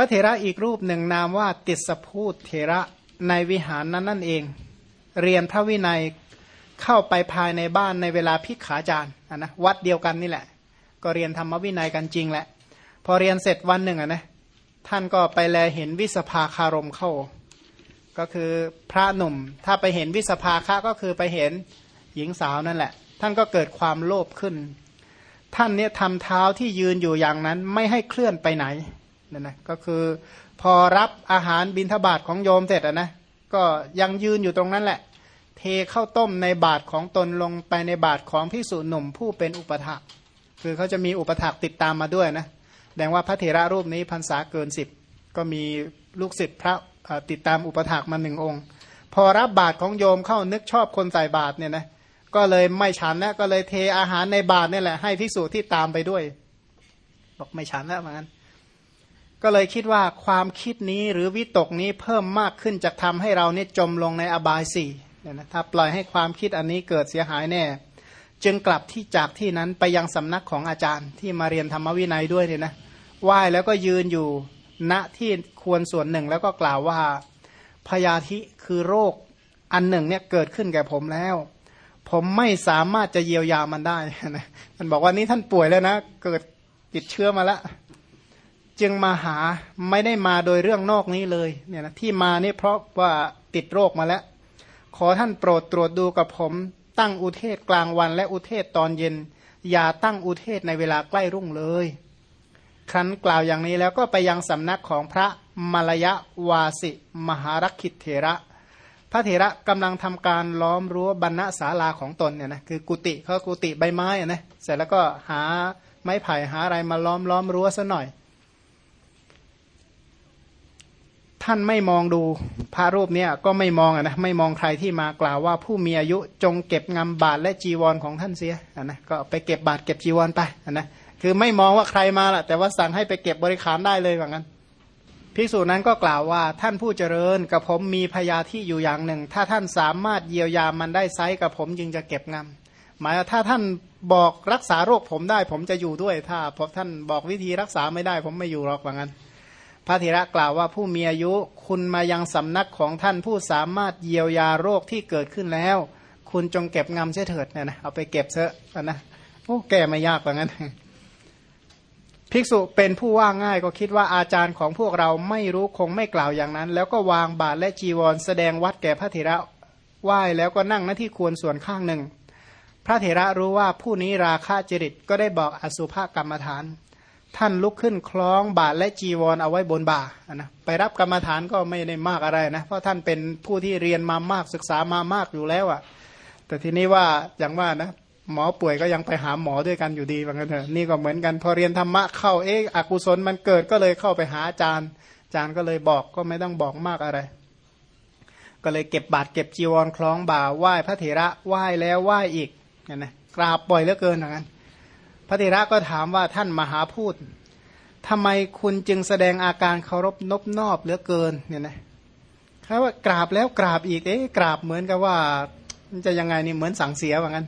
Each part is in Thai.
ระเถระอีกรูปหนึ่งนามว่าติสพูดเถระในวิหารนั้นนั่นเอง เรียนพระวินัยเข้าไปภายในบ้านในเวลาพิกขาจารย์นะวัดเดียวกันนี่แหละ ก็เรียนธรรมวินัยกันจริงแหละ พอเรียนเสร็จวันหนึ่งอะนะท่านก็ไปแลเห็นวิสภาคารมเข้า ก็คือพระหนุ่ม ถ้าไปเห็นวิสภาคะก็คือไปเห็นหญิงสาวนั่นแหละ ท่านก็เกิดความโลภขึ้น ท่านเนี่ยทำเท้าที่ยืนอยู่อย่างนั้นไม่ให้เคลื่อนไปไหน นั่นนะก็คือพอรับอาหารบิณฑบาตของโยมเสร็จนะก็ยังยืนอยู่ตรงนั้นแหละ เทข้าวต้มในบาทของตนลงไปในบาทของพิสุหนุ่มผู้เป็นอุปถากคือเขาจะมีอุปถากติดตามมาด้วยนะแสดงว่าพระเถระรูปนี้พรรษาเกินสิบก็มีลูกศิษย์พระติดตามอุปถากมาหนึ่งองค์ พอรับบาทของโยมเข้านึกชอบคนใส่บาทเนี่ยนะก็เลยไม่ฉันนะก็เลยเทอาหารในบาทนี่แหละให้พิสูจที่ตามไปด้วย บอกไม่ฉันแล้วเหมือนกัน ก็เลยคิดว่าความคิดนี้หรือวิตกนี้เพิ่มมากขึ้นจะทำให้เราเนี่ยจมลงในอบายสี่เนี่ยนะถ้าปล่อยให้ความคิดอันนี้เกิดเสียหายแน่ จึงกลับที่จากที่นั้นไปยังสำนักของอาจารย์ที่มาเรียนธรรมวินัยด้วยเนี่ยนะไหว้แล้วก็ยืนอยู่ณที่ควรส่วนหนึ่งแล้วก็กล่าวว่าพยาธิคือโรคอันหนึ่งเนี่ยเกิดขึ้นแก่ผมแล้ว ผมไม่สามารถจะเยียวยามันได้นะมันบอกว่านี้ท่านป่วยแล้วนะ เกิดติดเชื้อมาแล้ว จึงมาหาไม่ได้มาโดยเรื่องนอกนี้เลยเนี่ยนะที่มานี่เพราะว่าติดโรคมาแล้ว ขอท่านโปรดตรวจดูกับผม ตั้งอุเทศกลางวันและอุเทศตอนเย็น อย่าตั้งอุเทศในเวลาใกล้รุ่งเลย ครั้นกล่าวอย่างนี้แล้วก็ไปยังสำนักของพระมลยวาสิ มหารักขิตเถระ พระเถระกำลังทำการล้อมรั้วบรรณศาลาของตนเนี่ยนะคือกุฏิเขากุฏิใบไม้นะเสร็จแล้วก็หาไม้ไผ่หาอะไรมาล้อมล้อมรั้วซะหน่อย ท่านไม่มองดูพระรูปเนี้ยก็ไม่มองนะไม่มองใครที่มากล่าวว่าผู้มีอายุจงเก็บงำบาทและจีวรของท่านเสียนะก็ไปเก็บบาทเก็บจีวรไปนะคือไม่มองว่าใครมาละแต่ว่าสั่งให้ไปเก็บบริขารได้เลยว่างั้นภิกษุนั้นก็กล่าวว่าท่านผู้เจริญกับผมมีพยาที่อยู่อย่างหนึ่ง ถ้าท่านสามารถเยียวยามันได้ไซกับผมจึงจะเก็บงำหมายว่าถ้าท่านบอกรักษาโรคผมได้ ผมจะอยู่ด้วยถ้าพอท่านบอกวิธีรักษาไม่ได้ ผมไม่อยู่หรอกว่างั้น ระเถระกล่าวว่าผู้มีอายุคุณมายังสำนักของท่านผู้สามารถเยียวยาโรคที่เกิดขึ้นแล้ว คุณจงเก็บงำเสียเถิดเนี่ยนะเอาไปเก็บเถอะนะโอ้แก้ไม่ยากว่างั้น ภิกษุเป็นผู้ว่าง่ายก็คิดว่าอาจารย์ของพวกเราไม่รู้คงไม่กล่าวอย่างนั้น แล้วก็วางบาทและจีวร แสดงวัดแก่พระเถระไหว้แล้วก็นั่งหน้าที่ควรส่วนข้างหนึ่ง พระเถระรู้ว่าผู้นี้ราคาจริตก็ได้บอกอสุภกรรมฐาน ท่านลุกขึ้นคล้องบาทและจีวรเอาไว้บนบ่านะไปรับกรรมฐานก็ไม่ได้มากอะไรนะเพราะท่านเป็นผู้ที่เรียนมามากศึกษามามากอยู่แล้วอะ่ะ แต่ทีนี้ว่าอย่างว่านะหมอป่วยก็ยังไปหาหมอด้วยกันอยู่ดีว่างั้นเถอะนี่ก็เหมือนกัน พอเรียนธรรมะเข้าเอ๊ะอกุศลมันเกิดก็เลยเข้าไปหาอาจารย์อาจารย์ก็เลยบอกก็ไม่ต้องบอกมากอะไร ก็เลยเก็บบาทเก็บจีวรคล้องบ่าไหว้พระเถระไหว้แล้วไหว้อีกนะกราบปล่อยเหลือเกินอย่างนั้น พระเถระก็ถามว่าท่านมหาพูดทำไมคุณจึงแสดงอาการเคารพนบนอบเหลือเกินเนี่ยนะคาว่ากราบแล้วกราบอีกเอ๊ะกราบเหมือนกับว่าจะยังไงนี่เหมือนสั่งเสียว่างั้น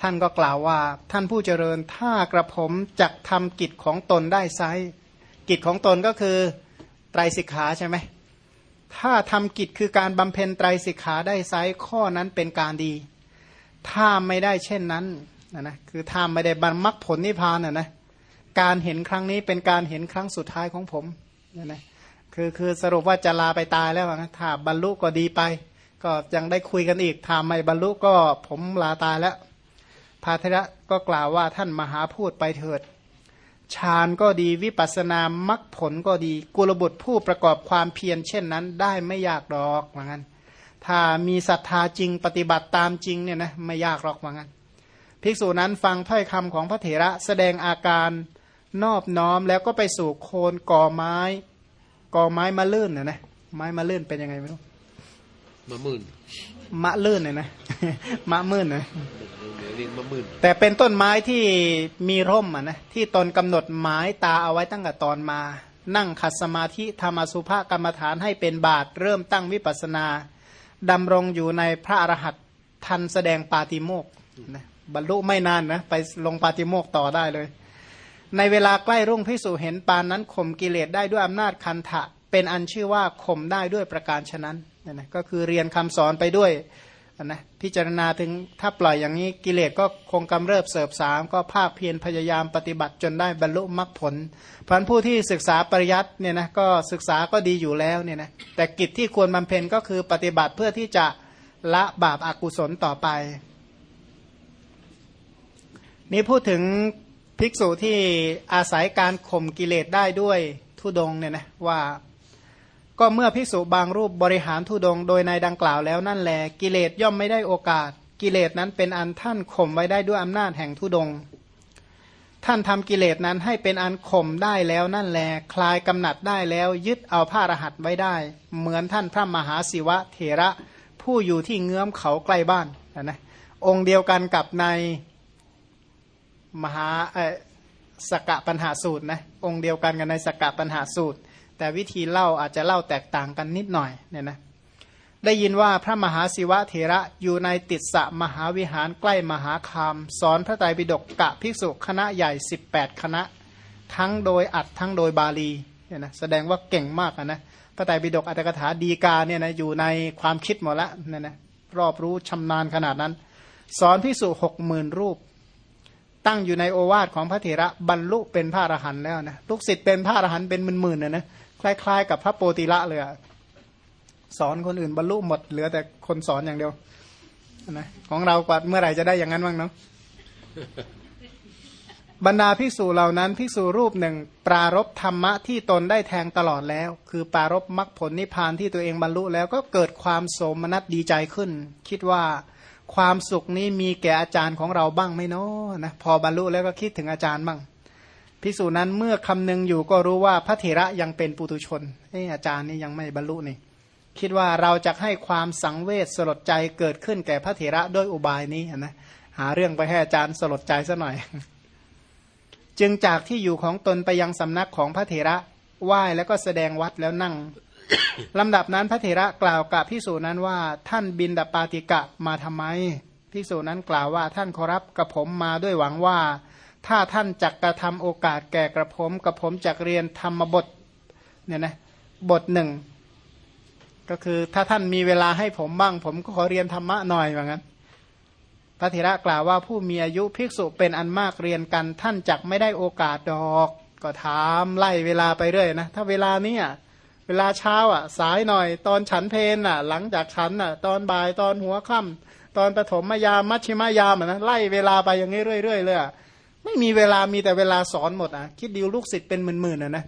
ท่านก็กล่าวว่าท่านผู้เจริญถ้ากระผมจักทำกิจของตนได้ไซกิจของตนก็คือไตรสิกขาใช่ไหมถ้าทำกิจคือการบำเพ็ญไตรสิกขาได้ไซข้อนั้นเป็นการดี ถ้าไม่ได้เช่นนั้น นะนะคือถ้าไม่ได้บรรมรรคผลนิพพานนะนะการเห็นครั้งนี้เป็นการเห็นครั้งสุดท้ายของผมนะนะคือคือสรุปว่าจะลาไปตายแล้วนะถ้าบรรลุก็ดีไป ก็ยังได้คุยกันอีกถ้าไม่บรรลุก็ผมลาตายแล้วพาเทระก็กล่าวว่าท่านมหาพูดไปเถิดฌานก็ดีวิปัสนามรรคผลก็ดีกุลบุตรผู้ประกอบความเพียรเช่นนั้นได้ไม่ยากหรอกเหมือนกันถ้ามีศรัทธาจริงปฏิบัติตามจริงเนี่ยนะไม่ยากหรอกเหมือนกัน ภิกษุนั้นฟังถ้อยคำของพระเถระแสดงอาการนอบน้อมแล้วก็ไปสู่โคนกอไม้กอไม้มะลื่นนะนะไม้มะลื่นเป็นยังไงไม่รู้มะมื่นมะลื่นเนี่ยนะมะมื่นนะมะมื่นแต่เป็นต้นไม้ที่มีร่มอะนะที่ตนกำหนดหมายตาเอาไว้ตั้งแต่ตอนมา นั่งขัดสมาธิธรรมสุภกรรมฐานให้เป็นบาทเริ่มตั้งวิปัสนาดำรงอยู่ในพระอรหัตทันแสดงปาติโมกนะ บรรลุไม่นานนะ ไปลงปาติโมกต่อได้เลย ในเวลาใกล้รุ่งพิสูจเห็นปานนั้นข่มกิเลสได้ด้วยอำนาจคันทะ เป็นอันชื่อว่าข่มได้ด้วยประการฉะนั้นเนี่ยนะก็คือเรียนคำสอนไปด้วยนะพิจารณาถึงถ้าปล่อยอย่างนี้กิเลสก็คงกำเริบเสบสามก็ภาคเพียรพยายามปฏิบัติจนได้บรรลุมรรคผลพันผู้ที่ศึกษาปริยัติเนี่ยนะก็ศึกษาก็ดีอยู่แล้วเนี่ยนะแต่กิจที่ควรบำเพ็ญก็คือปฏิบัติเพื่อที่จะละบาปอากุศลต่อไป นี่พูดถึงภิกษุที่อาศัยการข่มกิเลสได้ด้วยทุดงเนี่ยนะว่าก็เมื่อภิกษุบางรูปบริหารทุดง โดยในดังกล่าวแล้วนั่นแหละกิเลสย่อมไม่ได้โอกาส กิเลสนั้นเป็นอันท่านข่มไว้ได้ด้วยอำนาจแห่งทุดง ท่านทำกิเลสนั้นให้เป็นอันข่มได้แล้วนั่นแหละคลายกำหนัดได้แล้วยึดเอาผ้ารหัสไว้ได้ เหมือนท่านพระมหาศิวะเถระผู้อยู่ที่เงื้อมเขาใกล้บ้านนะองค์เดียวกันกับใน มหาสกะปัญหาสูตรนะองค์เดียวกันกันในสกะปัญหาสูตร แต่วิธีเล่าอาจจะเล่าแตกต่างกันนิดหน่อยเนี่ยนะได้ยินว่าพระมหาศิวะเถระอยู่ในติดสะมหาวิหารใกล้มหาคาม สอนพระไตรปิฎกกะภิกษุคณะใหญ่ 18 คณะ ทั้งโดยอัดทั้งโดยบาลีเนี่ยนะแสดงว่าเก่งมากนะพระไตรปิฎกอัตถกถาดีกาเนี่ยนะอยู่ในความคิดหมดละเนี่ยนะรอบรู้ชำนาญขนาดนั้น สอนภิกษุหกหมื่นรูป ตั้งอยู่ในโอวาทของพระเถระบรรลุเป็นพระอรหันต์แล้วนะลูกศิษย์เป็นพระอรหันต์เป็นหมื่นๆนะนะคล้ายๆ กับพระโปติละเลยสอนคนอื่นบรรลุหมดเหลือแต่คนสอนอย่างเดียวนะของเรากว่าเมื่อไหร่จะได้อย่างนั้นบ้างเนาะบรรดาภิกษุเหล่านั้นภิกษุรูปหนึ่ง ปรารบธรรมะที่ตนได้แทงตลอดแล้ว คือปรารบมรรคผลนิพพานที่ตัวเองบรรลุแล้วก็เกิดความโสมนัสดีใจขึ้น คิดว่า ความสุขนี้มีแก่อาจารย์ของเราบ้างไหมเนาะนะพอบรรลุแล้วก็คิดถึงอาจารย์บ้างภิกษุนั้นเมื่อคำนึงอยู่ก็รู้ว่าพระเถระยังเป็นปุตุชนเอออาจารย์นี่ยังไม่บรรลุนี่ คิดว่าเราจะให้ความสังเวชสลดใจเกิดขึ้นแก่พระเถระด้วยอุบายนี้นะหาเรื่องไปให้อาจารย์สลดใจซะหน่อย จึงจากที่อยู่ของตนไปยังสำนักของพระเถระไหว้แล้วก็แสดงวัดแล้วนั่ง ลำดับนั้นพระเถระกล่าวกับพิสูจนั้นว่าท่านบินดาปาติกะมาทำไมพิสูจนั้นกล่าวว่าท่านขอรับกับผมมาด้วยหวังว่า ถ้าท่านจักกระทำโอกาสแก่กระผมกระผมจักเรียนธรรมบทเนี่ยนะบทหนึ่งก็คือถ้าท่านมีเวลาให้ผมบ้าง ผมก็ขอเรียนธรรมะหน่อยว่างั้นพระเถระกล่าวว่าผู้มีอายุภิกษุเป็นอันมากเรียนกัน ท่านจักไม่ได้โอกาสดอก ก็ถามไล่เวลาไปเรื่อยนะถ้าเวลานี้เวลาเช้าอะ สายหน่อย ตอนฉันเพนอะ หลังจากฉันอะ ตอนบ่ายตอนหัวค่ำตอนปฐมยามมัชชิมยามอะนะไล่เวลาไปอย่างนี้เรื่อยๆเลยอะไม่มีเวลามีแต่เวลาสอนหมดอะคิดดิวลูกศิษย์เป็นหมื่นๆอะนะ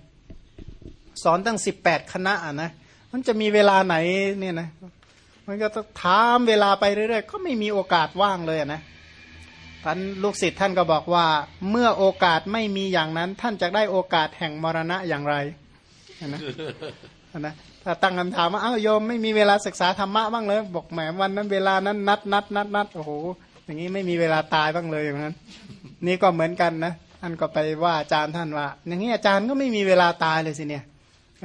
สอนตั้งสิบแปดคณะอะนะมันจะมีเวลาไหนเนี่ยนะมันก็ต้องถามเวลาไปเรื่อยๆ ก็ไม่มีโอกาสว่างเลยนะท่านลูกศิษย์ท่านก็บอกว่า เมื่อโอกาสไม่มีอย่างนั้น ท่านจะได้โอกาสแห่งมรณะอย่างไรนะ นะถ้าตั้งคำถามว่าอ้าวโยมไม่มีเวลาศึกษาธรรมะบ้างเลยบอกแหมวันนั้นเวลานั้นนัดนัดนัดนัดโอ้โหอย่างนี้ไม่มีเวลาตายบ้างเลยอย่างนั้น นี่ก็เหมือนกันนะท่านก็ไปว่าอาจารย์ท่านว่า อย่างนี้อาจารย์ก็ไม่มีเวลาตายเลยสิเนี่ย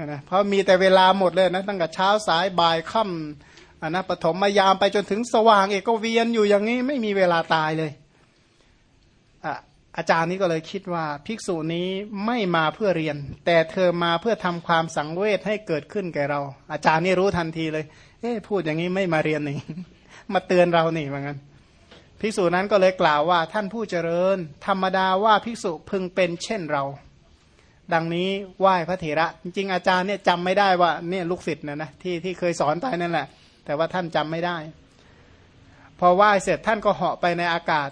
นะเพราะมีแต่เวลาหมดเลยนะตั้งแต่เช้าสายบ่ายค่ำนะปฐมมายามไปจนถึงสว่างเอกก็เวียนอยู่อย่างนี้ไม่มีเวลาตายเลย อาจารย์นี้ก็เลยคิดว่าภิกษุนี้ไม่มาเพื่อเรียน แต่เธอมาเพื่อทำความสังเวชให้เกิดขึ้นแก่เรา อาจารย์นี่รู้ทันทีเลย เอ๊พูดอย่างนี้ไม่มาเรียนนี่มาเตือนเรานี่เหมือนกันภิกษุนั้นก็เลยกล่าวว่าท่านผู้เจริญ ธรรมดาว่าภิกษุพึงเป็นเช่นเรา ดังนี้ไหว้พระเถระ จริงๆอาจารย์เนี่ยจำไม่ได้ว่าเนี่ยลูกศิษย์นะนะที่ที่เคยสอนไปนั่นแหละ แต่ว่าท่านจำไม่ได้ พอไหว้เสร็จท่านก็เหาะไปในอากาศ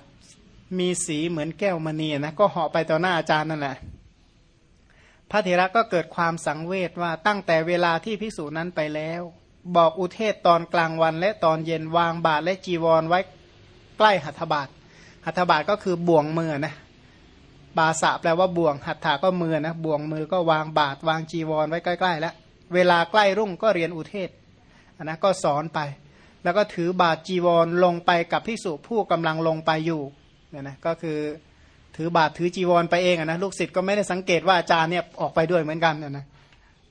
มีสีเหมือนแก้วมณีนะก็เหาะไปต่อหน้าอาจารย์นั่นแหละพระเถระก็เกิดความสังเวชว่าตั้งแต่เวลาที่ภิกษุนั้นไปแล้ว บอกอุเทศตอนกลางวันและตอนเย็นวางบาทและจีวรไว้ใกล้หัตถบาทหัตถบาทก็คือบ่วงมือนะบาสะแปลว่าบ่วงหัตถาก็มือนะบ่วงมือก็วางบาทวางจีวรไว้ใกล้ๆแล้วเวลาใกล้รุ่งก็เรียนอุเทศนะก็สอนไป แล้วก็ถือบาทจีวรลงไปกับพิสุผู้กำลังลงไปอยู่ เนี่ยนะก็คือถือบาทถือจีวรไปเองนะลูกศิษย์ก็ไม่ได้สังเกตว่าอาจารย์เนี่ยออกไปด้วยเหมือนกันเนี่ยนะ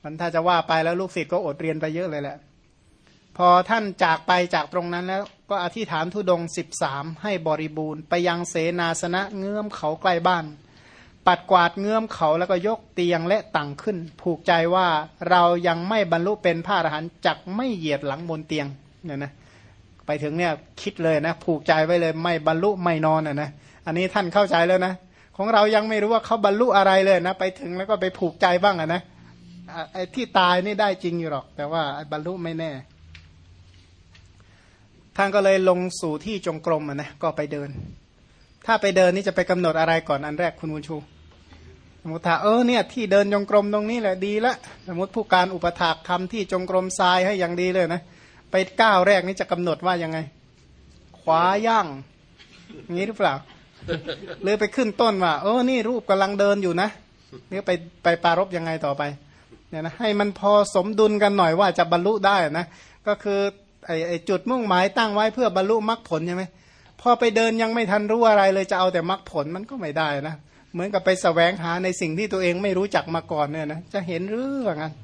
มันถ้าจะว่าไปแล้วลูกศิษย์ก็อดเรียนไปเยอะเลยแหละพอท่านจากไปจากตรงนั้นแล้วก็อธิษฐานทุดงสิบสามให้บริบูรณ์ ไปยังเสนาสนะเงื้อมเขาใกล้บ้าน ปัดกวาดเงื้อมเขาแล้วก็ยกเตียงและตังขึ้น ผูกใจว่าเรายังไม่บรรลุเป็นพระอรหันต์จักไม่เหยียดหลังบนเตียงเนี่ยนะ ไปถึงเนี่ยคิดเลยนะ ผูกใจไว้เลยไม่บรรลุไม่นอนอะนะอันนี้ท่านเข้าใจแล้วนะของเรายังไม่รู้ว่าเขาบรรลุอะไรเลยนะ ไปถึงแล้วก็ไปผูกใจบ้างอะนะไอ้ที่ตายนี่ได้จริงอยู่หรอก แต่ว่าบรรลุไม่แน่ ท่านก็เลยลงสู่ที่จงกรมอะนะก็ไปเดิน ถ้าไปเดินนี่จะไปกำหนดอะไรก่อนอันแรกคุณบุชูสมมติถ้าเออเนี่ย ที่เดินจงกรมตรงนี้แหละดีละสมมติผู้การอุปถากทำที่จงกรมทรายให้อย่างดีเลยนะ ไปก้าวแรกนี่จะกำหนดว่ายังไง ขวาย่างงี้หรือเปล่าหรือไปขึ้นต้นว่าเออนี่รูปกำลังเดินอยู่นะนี่ไปไปปารบยังไงต่อไปเนี่ยนะให้มันพอสมดุลกันหน่อยว่าจะบรรลุได้นะก็คือไอไอจุดมุ่งหมายตั้งไว้เพื่อบรรลุมรรคผลใช่ไหมพอไปเดินยังไม่ทันรู้อะไรเลยจะเอาแต่มรรคผลมันก็ไม่ได้นะเหมือนกับไปสแสวงหาในสิ่งที่ตัวเองไม่รู้จักมาก่อนเนี่ยนะจะเห็นเรื่องนั้น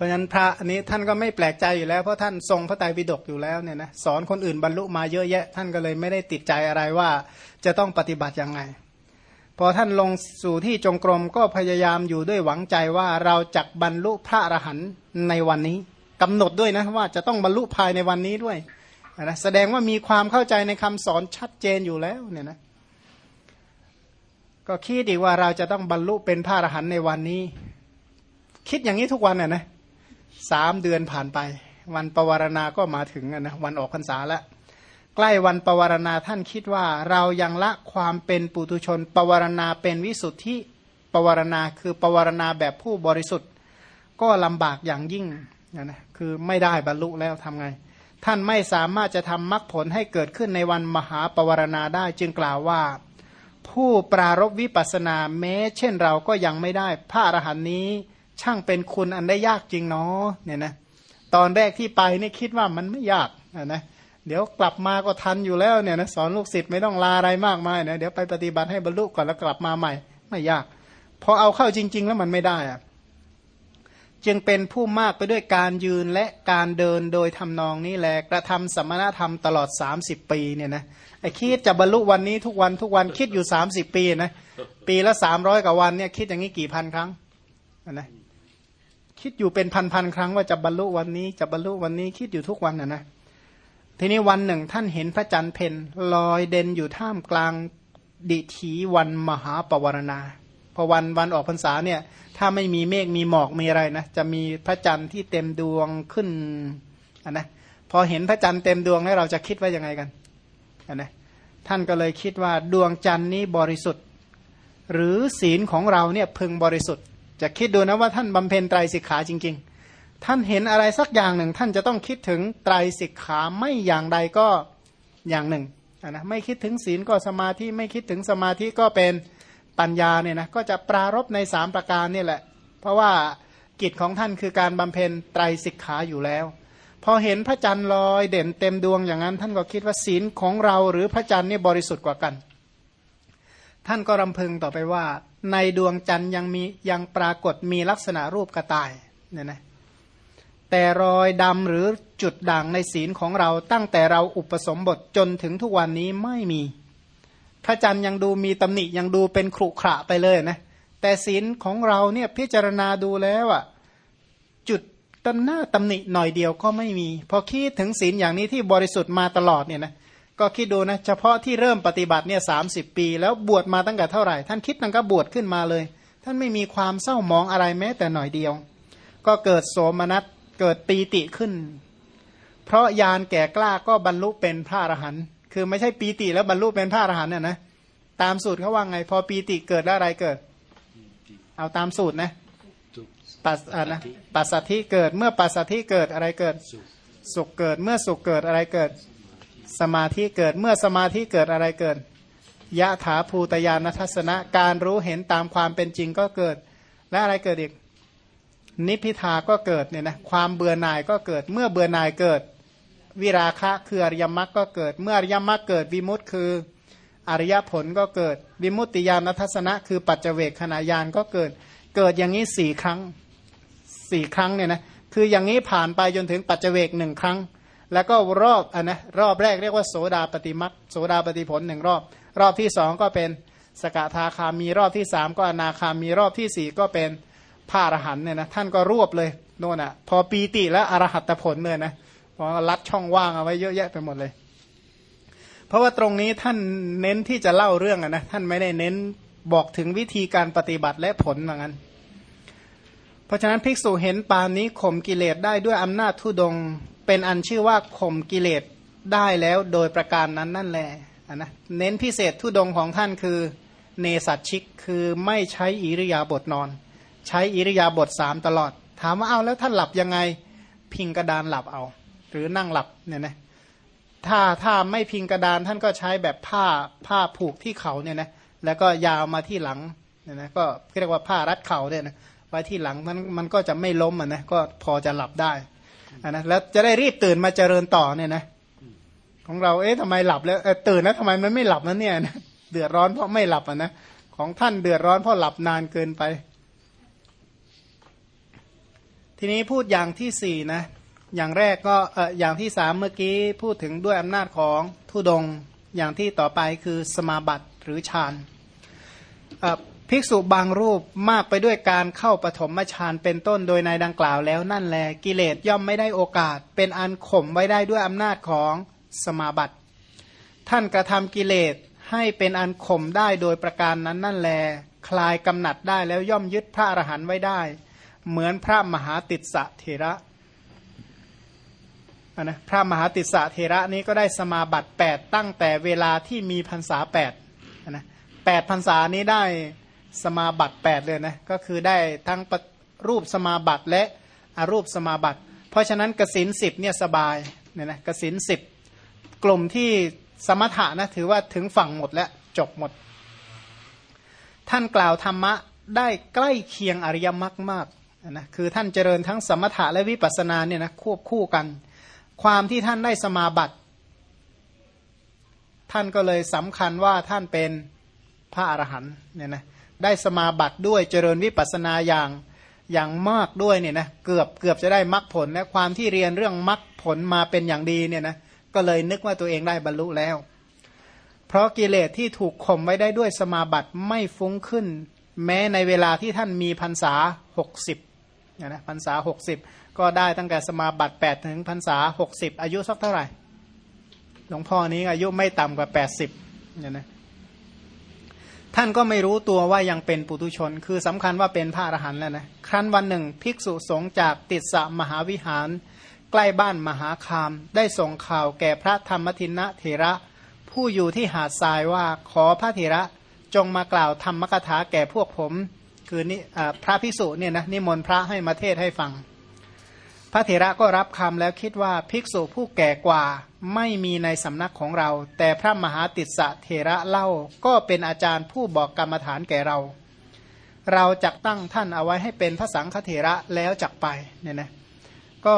ราะฉะนั้นพระอันนี้ท่านก็ไม่แปลกใจอยู่แล้วเพราะท่านทรงพระไตรปิฎกอยู่แล้วเนี่ยนะสอนคนอื่นบรรลุมาเยอะแยะ ท่านก็เลยไม่ได้ติดใจอะไรว่าจะต้องปฏิบัติยังไง พอท่านลงสู่ที่จงกรมก็พยายามอยู่ด้วยหวังใจว่าเราจะบรรลุพระอรหันต์ในวันนี้กำหนดด้วยนะว่าจะต้องบรรลุภายในวันนี้ด้วยนะแสดงว่ามีความเข้าใจในคำสอนชัดเจนอยู่แล้วเนี่ยนะก็คิดดีว่าเราจะต้องบรรลุเป็นพระอรหันต์ในวันนี้ คิดอย่างนี้ทุกวันน่ะนะ สามเดือนผ่านไป วันปวารณาก็มาถึงนะวันออกพรรษาแล้วใกล้วันปวารณาท่านคิดว่า เรายังละความเป็นปุตุชน ปวารณาเป็นวิสุทธิปวารณาคือปวารณาแบบผู้บริสุทธิ์ ก็ลำบากอย่างยิ่งนะนะคือไม่ได้บรรลุแล้วทำไง ท่านไม่สามารถจะทำมรรคผลให้เกิดขึ้นในวันมหาปวารณาได้จึงกล่าวว่า ผู้ปรารบวิปัสนาแม้ เช่นเราก็ยังไม่ได้พระอรหันต์นี้ ช่างเป็นคุณอันได้ยากจริงเนาะเนี่ยนะตอนแรกที่ไปนี่คิดว่ามันไม่ยากนะเดี๋ยวกลับมาก็ทันอยู่แล้วเนี่ยนะสอนลูกศิษย์ไม่ต้องลาอะไรมากมายนะเดี๋ยวไปปฏิบัติให้บรรลุก่อนแล้วกลับมาใหม่ ไม่ยากพอเอาเข้าจริง ๆ แล้วมันไม่ได้อะจึงเป็นผู้มากไปด้วยการยืนและการเดินโดยทำนองนี้แหละกระทำสมณธรรมตลอด 30 ปีเนี่ยนะไอ้คิดจะบรรลุวันนี้ทุกวันทุกวันคิดอยู่ 30 ปีนะปีละสามร้อยกว่าวันเนี่ยคิดอย่างนี้กี่พันครั้งนะ คิดอยู่เป็นพันๆครั้งว่าจะบรรลุวันนี้จะบรรลุวันนี้คิดอยู่ทุกวันนะนะทีนี้วันหนึ่งท่านเห็นพระจันทร์เพนลอยเด่นอยู่ท่ามกลางดิถีวันมหาปวารณาพอวันวันออกพรรษาเนี่ยถ้าไม่มีเมฆมีหมอกมีอะไรนะจะมีพระจันทร์ที่เต็มดวงขึ้นนนะพอเห็นพระจันทร์เต็มดวงแล้วเราจะคิดว่ายังไงกันนนะท่านก็เลยคิดว่าดวงจันทร์นี้บริสุทธิ์ หรือศีลของเราเนี่ยพึงบริสุทธิ์ จะคิดดูนะว่าท่านบำเพ็ญไตรสิกขาจริง ๆ ท่านเห็นอะไรสักอย่างหนึ่ง ท่านจะต้องคิดถึงไตรสิกขาไม่อย่างใดก็อย่างหนึ่งนะไม่คิดถึงศีลก็สมาธิไม่คิดถึงสมาธิก็เป็นปัญญาเนี่ยนะก็จะปรารบในสามประการนี่แหละ เพราะว่ากิจของท่านคือการบำเพ็ญไตรสิกขาอยู่แล้ว พอเห็นพระจันทร์ลอยเด่นเต็มดวงอย่างนั้น ท่านก็คิดว่าศีลของเราหรือพระจันทร์นี่บริสุทธิ์กว่ากัน ท่านก็รำพึงต่อไปว่า ในดวงจันทร์ยังมียังปรากฏมีลักษณะรูปกระต่ายเนี่ยนะแต่รอยดำหรือจุดด่างในศีลของเราตั้งแต่เราอุปสมบทจนถึงทุกวันนี้ไม่มี พระจันทร์ยังดูมีตำหนิยังดูเป็นขรุขระไปเลยนะแต่ศีลของเราเนี่ยพิจารณาดูแล้วอะจุดตันหน้าตำหนิหน่อยเดียวก็ไม่มี พอคิดถึงศีลอย่างนี้ที่บริสุทธิ์มาตลอดเนี่ยนะ ก็คิดดูนะ เฉพาะที่เริ่มปฏิบัติเนี่ยสาปี แล้วบวชมาตั้งแต่เท่าไหร่ ท่านคิดนั่นก็บวชขึ้นมาเลย ท่านไม่มีความเศร้ามองอะไรแม้แต่หน่อยเดียว ก็เกิดโสมนัสเกิดปีติขึ้น เพราะยานแก่กล้าก็บรรลุเป็นพระอรหันต์คือไม่ใช่ปีติแล้วบรรลุเป็นพระอรหันต์น่ยนะตามสูตรเขาว่าไง พอปีติเกิดแล้วอะไรเกิด เอาตามสูตรนะปัสอะนะปัสสัทธิเกิดเมื่อปัสสัทธิเกิดอะไรเกิด สุขเกิดเมื่อสุขเกิดอะไรเกิด สมาธิเกิดเมื่อสมาธิเกิดอะไรเกิดยะถาภูตยานทัศนะการรู้เห็นตามความเป็นจริงก็เกิด และอะไรเกิดอีก นิพิทาก็เกิดเนี่ยนะความเบื่อหน่ายก็เกิด เมื่อเบื่อหน่ายเกิด วิราคะคืออริยมรรคก็เกิด เมื่ออริยมรรคเกิดวิมุตต์คืออริยผลก็เกิด วิมุตติญาณทัศนะ คือปัจเจเวกขณะยานก็เกิด เกิดอย่างนี้สี่ครั้งสี่ครั้งเนี่ยนะคืออย่างนี้ผ่านไปจนถึงปัจเจเวกหนึ่งครั้ง แล้วก็รอบอะนะรอบแรกเรียกว่าโสดาปฏิมักโสดาปฏิผลหนึ่งรอบ รอบที่สองก็เป็นสกทาคามีรอบที่สามก็อนาคามีรอบที่สี่ก็เป็นพระอรหันเนี่ยนะท่านก็รวบเลยโน่นอะ พอปีติแล้วอรหัตผลเลยนะพราะรัดช่องว่างเอาไว้เยอะแยะไปหมดเลย เพราะว่าตรงนี้ท่านเน้นที่จะเล่าเรื่องอะนะท่านไม่ได้เน้นบอกถึงวิธีการปฏิบัติและผลเหมือนกันเพราะฉะนั้นภิกษุเห็นปานนี้ข่มกิเลสได้ด้วยอำนาจทุดง เป็นอันชื่อว่าข่มกิเลสได้แล้วโดยประการนั้นนั่นแหละนะเน้นพิเศษทุดงของท่านคือเนสัตชิกคือไม่ใช้อิริยาบถนอน ใช้อิริยาบถสามตลอด ถามว่าเอาแล้วท่านหลับยังไงพิงกระดานหลับเอา หรือนั่งหลับเนี่ยนะถ้าถ้าไม่พิงกระดานท่านก็ใช้แบบผ้าผ้าผูกที่เขาเนี่ยนะแล้วก็ยาวมาที่หลังเนี่ยนะก็เรียกว่าผ้ารัดเข่าเนี่ยนะไว้ที่หลังมันมันก็จะไม่ล้มอะนะก็พอจะหลับได้ นะแล้วจะได้รีบตื่นมาเจริญต่อเนี่ยนะของเราเอ๊ะทำไมหลับแล้วตื่นแล้วทำไมมันไม่หลับนะเนี่ยนะเดือดร้อนเพราะไม่หลับอะนะของท่านเดือดร้อนเพราะหลับนานเกินไป ทีนี้พูดอย่างที่สี่นะอย่างแรกก็เอออย่างที่สามเมื่อกี้พูดถึงด้วยอำนาจของทุดงอย่างที่ต่อไปคือสมาบัติหรือฌาน ภิกษุบางรูปมากไปด้วยการเข้าปฐมฌานเป็นต้นโดยในดังกล่าวแล้วนั่นแหละกิเลสย่อมไม่ได้โอกาส เป็นอันข่มไว้ได้ด้วยอำนาจของสมาบัติ ท่านกระทำกิเลสให้เป็นอันข่มได้โดยประการนั้นนั่นแล คลายกำหนัดได้แล้วย่อมยึดพระอรหันต์ไว้ได้ เหมือนพระมหาติสสะเถระนะพระมหาติสสะเทระนี้ก็ได้สมาบัติ 8 ตั้งแต่เวลาที่มีพรรษา8นะแปดพรรษานี้ได้ สมาบัติ8เลยนะก็คือได้ทั้งรูปสมาบัติและอรูปสมาบัติ เพราะฉะนั้นกสินสิบเนี่ยสบายเนี่ยนะกสินสิบกลุ่มที่สมถะนะถือว่าถึงฝั่งหมดแล้วจบหมด ท่านกล่าวธรรมะได้ใกล้เคียงอริยมรรคมากนะคือท่านเจริญทั้งสมถะและวิปัสสนาเนี่ยนะควบคู่กัน ความที่ท่านได้สมาบัติ ท่านก็เลยสำคัญว่าท่านเป็นพระอรหันต์เนี่ยนะ ได้สมาบัติด้วยเจริญวิปัสนาอย่างอย่างมากด้วยเนี่ยนะเกือบเกือบจะได้มรรคผลและความที่เรียนเรื่องมรรคผลมาเป็นอย่างดีเนี่ยนะก็เลยนึกว่าตัวเองได้บรรลุแล้ว เพราะกิเลสที่ถูกข่มไว้ได้ด้วยสมาบัติไม่ฟุ้งขึ้น แม้ในเวลาที่ท่านมีพรรษาหกสิบเนี่ยนะพรรษาหกสิบก็ได้ตั้งแต่สมาบัติแปดถึงพรรษาหกสิบอายุสักเท่าไหร่ หลวงพ่อนี้อายุไม่ต่ำกว่าแปดสิบเนี่ยนะ ท่านก็ไม่รู้ตัวว่ายังเป็นปุตุชน คือสำคัญว่าเป็นพระอรหันต์แล้วนะ ครั้นวันหนึ่ง ภิกษุสงฆ์จากติดสะมหาวิหาร ใกล้บ้านมหาคาม ได้ส่งข่าวแก่พระธรรมทินะเถระ ผู้อยู่ที่หาดทรายว่าขอพระเถระจงมากล่าวธรรมกถาแก่พวกผม คือนี่พระภิกษุเนี่ยนะนิมนต์พระให้มาเทศให้ฟัง พระเถระก็รับคำแล้วคิดว่าภิกษุผู้แก่กว่าไม่มีในสำนักของเรา แต่พระมหาติสะเถระเล่าก็เป็นอาจารย์ผู้บอกกรรมฐานแก่เรา เราจักตั้งท่านเอาไว้ให้เป็นพระสังฆเถระแล้วจักไปเนี่ยนะก็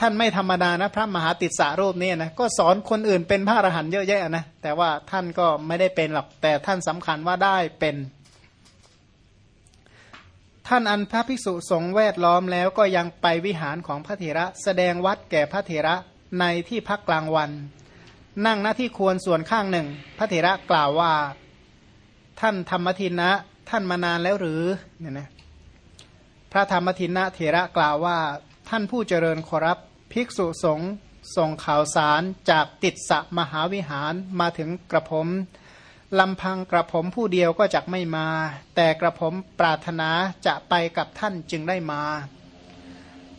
ท่านไม่ธรรมดานะพระมหาติสะรูปนี้นะก็สอนคนอื่นเป็นพระอรหันต์เยอะแยะนะแต่ว่าท่านก็ไม่ได้เป็นหรอกแต่ท่านสำคัญว่าได้เป็น ท่านอันพระภิกษุสงฆ์แวดล้อมแล้วก็ยังไปวิหารของพระเถระ แสดงวัดแก่พระเถระในที่พักกลางวัน นั่งหน้าที่ควรส่วนข้างหนึ่ง พระเถระกล่าวว่า ท่านธรรมทินนะ ท่านมานานแล้วหรือเนี่ยนะพระธรรมทินะเถระกล่าวว่า ท่านผู้เจริญขอรับภิกษุสงฆ์ส่งข่าวสารจากติดสะมหาวิหารมาถึงกระผม ลำพังกระผมผู้เดียวก็จะไม่มา แต่กระผมปรารถนาจะไปกับท่านจึงได้มา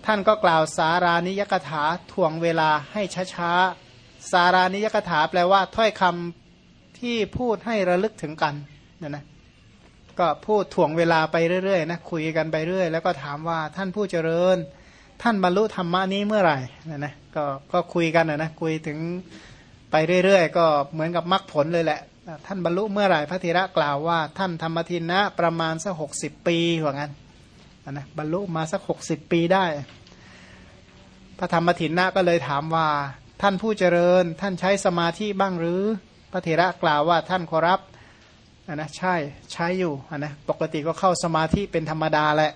ท่านก็กล่าวสารานิยกถาถ่วงเวลาให้ช้าๆ สารานิยกถาแปลว่าถ้อยคำที่พูดให้ระลึกถึงกันนี่ยนะก็พูดถ่วงเวลาไปเรื่อยๆนะคุยกันไปเรื่อย แล้วก็ถามว่าท่านผู้เจริญ ท่านบรรลุธรรมะนี้เมื่อไหร่นะนะก็ก็คุยกันนะนะคุยถึงไปเรื่อยๆ ก็เหมือนกับมรรคผลเลยแหละ ท่านบรรลุเมื่อไหร่พระธีระกล่าวว่า ท่านธรรมทินนะประมาณสักหกสิบปีว่างั้นนะบรรลุมาสักหกสิบปีได้ พระธรรมทินนะก็เลยถามว่า ท่านผู้เจริญ ท่านใช้สมาธิบ้างหรือ พระเถระกล่าวว่าท่านขอรับนะใช่ใช้อยู่นะปกติก็เข้าสมาธิเป็นธรรมดาแหละ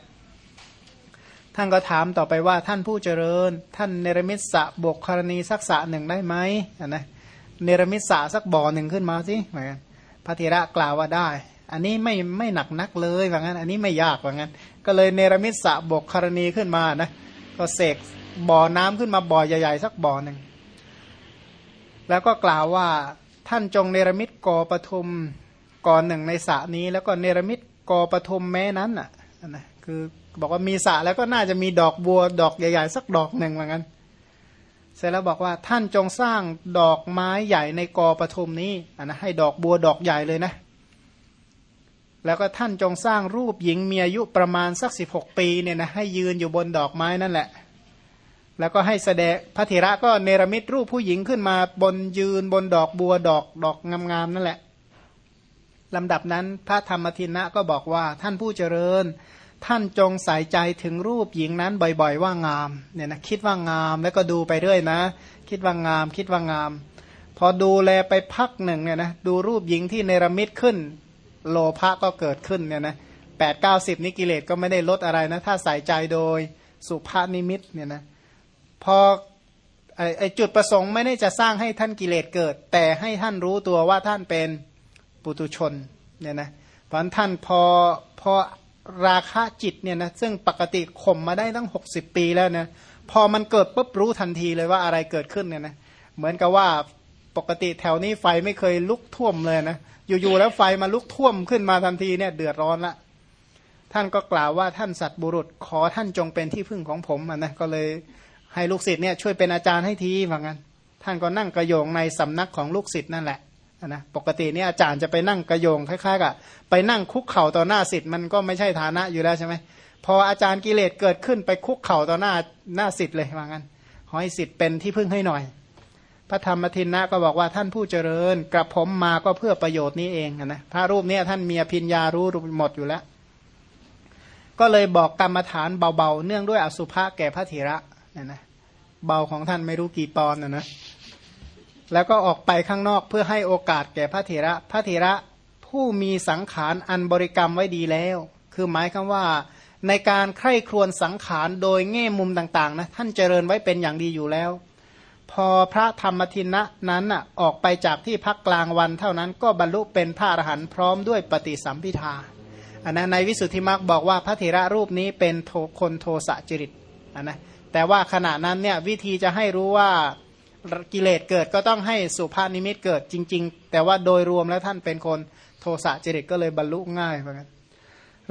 ท่านก็ถามต่อไปว่าท่านผู้เจริญ ท่านเนรมิตสะบกกรณีสักษะหนึ่งได้ไหมนะ เนรมิตสาสักบ่อหนึ่งขึ้นมาสิเหมือนพระเถระกล่าวว่าได้ อันนี้ไม่ไม่หนักนักเลยว่างั้น อันนี้ไม่ยากว่างั้น ก็เลยเนรมิตสระบกคารณีขึ้นมานะก็เสกบ่อน้ำขึ้นมาบ่อใหญ่ๆสักบ่อหนึ่งแล้วก็กล่าวว่าท่านจงเนรมิตกอปทุมก่อนหนึ่งในสระนี้ แล้วก็เนรมิตกอปทุมแม้นั้นอะนะคือบอกว่ามีสระแล้วก็น่าจะมีดอกบัวดอกใหญ่ ๆ สักดอกหนึ่งว่างั้น เสร็จแล้วบอกว่าท่านจงสร้างดอกไม้ใหญ่ในกอปทุมนี้นนะให้ดอกบัวดอกใหญ่เลยนะ แล้วก็ท่านจงสร้างรูปหญิงมีอายุประมาณสักสิบหกปีเนี่ยนะให้ยืนอยู่บนดอกไม้นั่นแหละ แล้วก็ให้แสดงพระเถระก็เนรมิตรูปผู้หญิงขึ้นมาบนยืนบนดอกบัวดอกดอกงามๆนั่นแหละลำดับนั้นพระธรรมทินะก็บอกว่าท่านผู้เจริญ ท่านจงใส่ใจถึงรูปหญิงนั้นบ่อย ๆ ว่างามเนี่ยนะคิดว่างามแล้วก็ดูไปเรื่อยนะ คิดว่างาม คิดว่างาม พอดูแลไปพักหนึ่งเนี่ยนะดูรูปหญิงที่เนรมิตขึ้น โลภะก็เกิดขึ้นเนี่ยนะแปดเก้าสิบนิกิเลสก็ไม่ได้ลดอะไรนะ ถ้าใส่ใจโดยสุภานิมิตเนี่ยนะพอไอจุดประสงค์ไม่ได้จะสร้างให้ท่านกิเลสเกิด แต่ให้ท่านรู้ตัวว่าท่านเป็นปุตุชนเนี่ยนะเพราะท่านพอพอ ราคะจิตเนี่ยนะซึ่งปกติข่มมาได้ตั้ง60ปีแล้วนะพอมันเกิดปุ๊บรู้ทันทีเลยว่าอะไรเกิดขึ้นเนี่ยนะเหมือนกับว่าปกติแถวนี้ไฟไม่เคยลุกท่วมเลยนะอยู่ๆแล้วไฟมาลุกท่วมขึ้นมาทันทีเนี่ยเดือดร้อนละท่านก็กล่าวว่าท่านสัตบุรุษ ขอท่านจงเป็นที่พึ่งของผมนะก็เลยให้ลูกศิษย์เนี่ยช่วยเป็นอาจารย์ให้ทีว่างั้นท่านก็นั่งกระโยงในสำนักของลูกศิษย์นั่นแหละ นะปกติเนี่ยอาจารย์จะไปนั่งกระโยงคล้ายๆกับไปนั่งคุกเข่าต่อหน้าศิษย์มันก็ไม่ใช่ฐานะอยู่แล้วใช่ไหมพออาจารย์กิเลสเกิดขึ้นไปคุกเข่าต่อหน้าหน้าศิษย์เลยว่างั้นขอให้ศิษย์เป็นที่พึ่งให้หน่อย พระธรรมทินนะก็บอกว่าท่านผู้เจริญกระผมมาก็เพื่อประโยชน์นี้เองนะพระรูปนี้ท่านมีอภิญญารู้หมดอยู่แล้ว ก็เลยบอกกรรมฐานเบาๆ เนื่องด้วยอสุภะแก่พระเถระเนี่ยนะเบาของท่านไม่รู้กี่ปอนนะนะ แล้วก็ออกไปข้างนอกเพื่อให้โอกาสแก่พระเถระพระเถระผู้มีสังขารอันบริกรรมไว้ดีแล้ว คือหมายคำว่า ในการใคร่ครวญสังขารโดยแง่มุมต่างๆนะท่านเจริญไว้เป็นอย่างดีอยู่แล้ว พอพระธรรมทินะนั้นอะออกไปจากที่พักกลางวันเท่านั้นก็บรรลุเป็นพระอรหันต์พร้อมด้วยปฏิสัมพิทาอันนั้นในวิสุทธิมรรคบอกว่าพระเถระรูปนี้เป็นโทคนโทสะจริตอันนะแต่ว่าขณะนั้นเนี่ยวิธีจะให้รู้ว่า กิเลสเกิดก็ต้องให้สุภานิมิตเกิดจริง ๆ แต่ว่าโดยรวมแล้วท่านเป็นคนโทสะจริตก็เลยบรรลุง่ายเหมือนกัน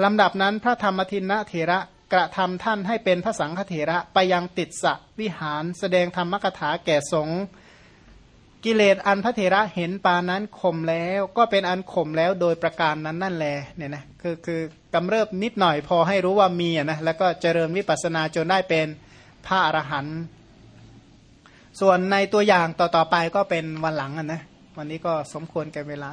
ลำดับนั้นพระธรรมทินนะเถระกระทำท่านให้เป็นพระสังฆเถระไปยังติดสะวิหารแสดงธรรมกถาแก่สงกิเลสอันพระเถระเห็นปานั้นข่มแล้วก็เป็นอันข่มแล้วโดยประการนั้นนั่นแหละเนี่ยนะคือคือกำเริบนิดหน่อยพอให้รู้ว่ามีนะแล้วก็เจริญวิปัสสนาจนได้เป็นพระอรหันต์ ส่วนในตัวอย่างต่อๆไปก็เป็นวันหลังนะวันนี้ก็สมควรแก่เวลา